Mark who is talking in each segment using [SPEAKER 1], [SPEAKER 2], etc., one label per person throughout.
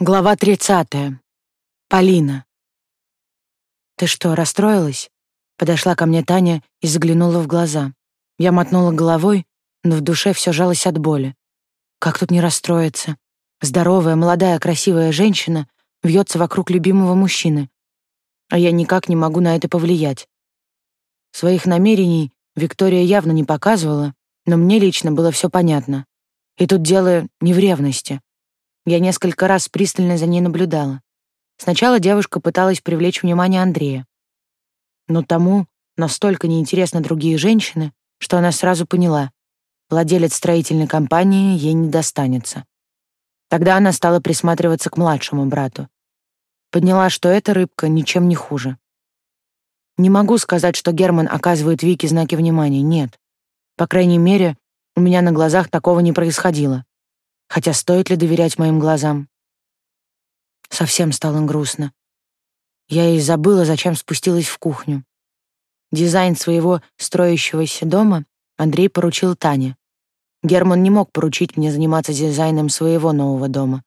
[SPEAKER 1] Глава 30. Полина. «Ты что, расстроилась?» Подошла ко мне Таня и заглянула в глаза. Я мотнула головой, но в душе все жалось от боли. Как тут не расстроиться? Здоровая, молодая, красивая женщина вьется вокруг любимого мужчины, а я никак не могу на это повлиять. Своих намерений Виктория явно не показывала, но мне лично было все понятно. И тут дело не в ревности. Я несколько раз пристально за ней наблюдала. Сначала девушка пыталась привлечь внимание Андрея. Но тому настолько неинтересны другие женщины, что она сразу поняла, владелец строительной компании ей не достанется. Тогда она стала присматриваться к младшему брату. Подняла, что эта рыбка ничем не хуже. Не могу сказать, что Герман оказывает Вике знаки внимания, нет. По крайней мере, у меня на глазах такого не происходило. Хотя стоит ли доверять моим глазам? Совсем стало грустно. Я и забыла, зачем спустилась в кухню. Дизайн своего строящегося дома Андрей поручил Тане. Герман не мог поручить мне заниматься дизайном своего нового дома.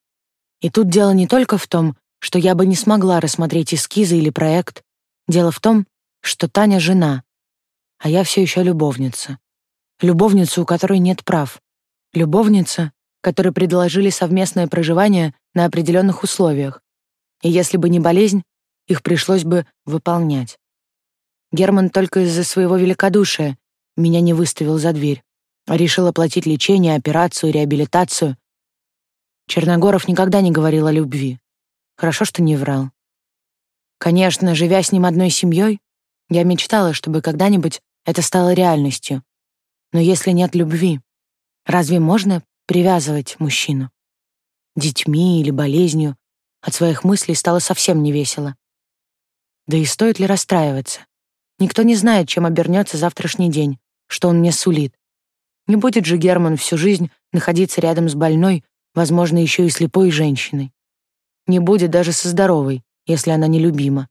[SPEAKER 1] И тут дело не только в том, что я бы не смогла рассмотреть эскизы или проект. Дело в том, что Таня жена, а я все еще любовница. Любовница, у которой нет прав. Любовница, которые предложили совместное проживание на определенных условиях, и если бы не болезнь, их пришлось бы выполнять. Герман только из-за своего великодушия меня не выставил за дверь, а решил оплатить лечение, операцию, реабилитацию. Черногоров никогда не говорил о любви. Хорошо, что не врал. Конечно, живя с ним одной семьей, я мечтала, чтобы когда-нибудь это стало реальностью. Но если нет любви, разве можно привязывать мужчину. Детьми или болезнью от своих мыслей стало совсем не весело. Да и стоит ли расстраиваться? Никто не знает, чем обернется завтрашний день, что он мне сулит. Не будет же Герман всю жизнь находиться рядом с больной, возможно, еще и слепой женщиной. Не будет даже со здоровой, если она нелюбима.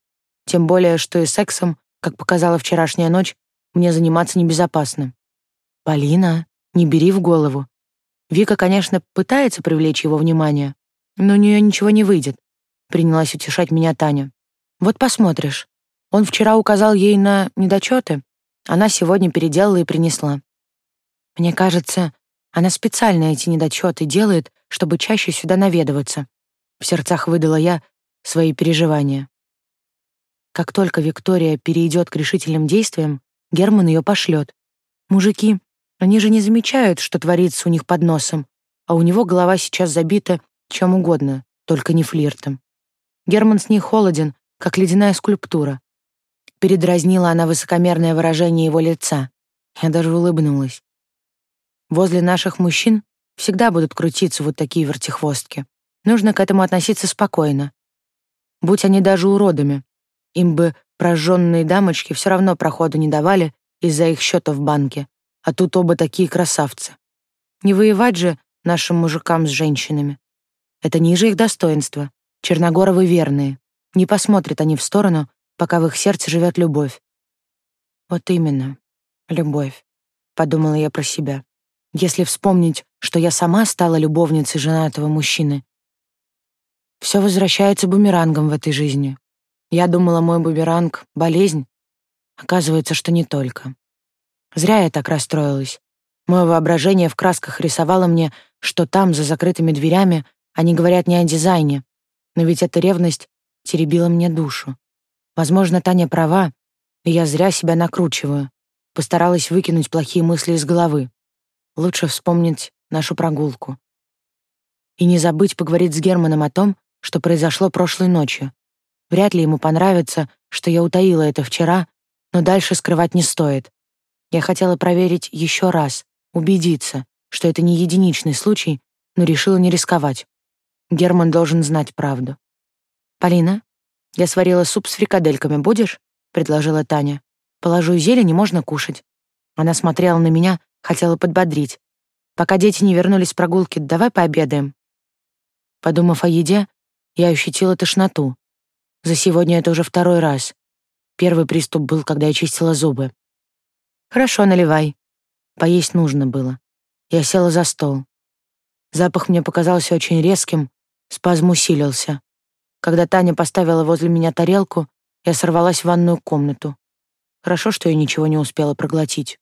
[SPEAKER 1] Тем более, что и сексом, как показала вчерашняя ночь, мне заниматься небезопасно. Полина, не бери в голову. Вика, конечно, пытается привлечь его внимание, но у нее ничего не выйдет. Принялась утешать меня Таня. Вот посмотришь. Он вчера указал ей на недочеты, она сегодня переделала и принесла. Мне кажется, она специально эти недочеты делает, чтобы чаще сюда наведываться. В сердцах выдала я свои переживания. Как только Виктория перейдет к решительным действиям, Герман ее пошлет. Мужики, они же не замечают, что творится у них под носом, а у него голова сейчас забита чем угодно, только не флиртом. Герман с ней холоден, как ледяная скульптура. Передразнила она высокомерное выражение его лица. Я даже улыбнулась. Возле наших мужчин всегда будут крутиться вот такие вертихвостки. Нужно к этому относиться спокойно. Будь они даже уродами, им бы прожженные дамочки все равно прохода не давали из-за их счета в банке а тут оба такие красавцы. Не воевать же нашим мужикам с женщинами. Это ниже их достоинства. Черногоровы верные. Не посмотрят они в сторону, пока в их сердце живет любовь. Вот именно, любовь, подумала я про себя. Если вспомнить, что я сама стала любовницей женатого мужчины, все возвращается бумерангом в этой жизни. Я думала, мой бумеранг — болезнь. Оказывается, что не только. Зря я так расстроилась. Мое воображение в красках рисовало мне, что там, за закрытыми дверями, они говорят не о дизайне. Но ведь эта ревность теребила мне душу. Возможно, Таня права, и я зря себя накручиваю. Постаралась выкинуть плохие мысли из головы. Лучше вспомнить нашу прогулку. И не забыть поговорить с Германом о том, что произошло прошлой ночью. Вряд ли ему понравится, что я утаила это вчера, но дальше скрывать не стоит. Я хотела проверить еще раз, убедиться, что это не единичный случай, но решила не рисковать. Герман должен знать правду. «Полина, я сварила суп с фрикадельками, будешь?» — предложила Таня. «Положу зелень, и можно кушать». Она смотрела на меня, хотела подбодрить. «Пока дети не вернулись с прогулки, давай пообедаем». Подумав о еде, я ощутила тошноту. За сегодня это уже второй раз. Первый приступ был, когда я чистила зубы. «Хорошо, наливай». Поесть нужно было. Я села за стол. Запах мне показался очень резким, Спазм усилился. Когда Таня поставила возле меня тарелку, я сорвалась в ванную комнату. Хорошо, что я ничего не успела проглотить.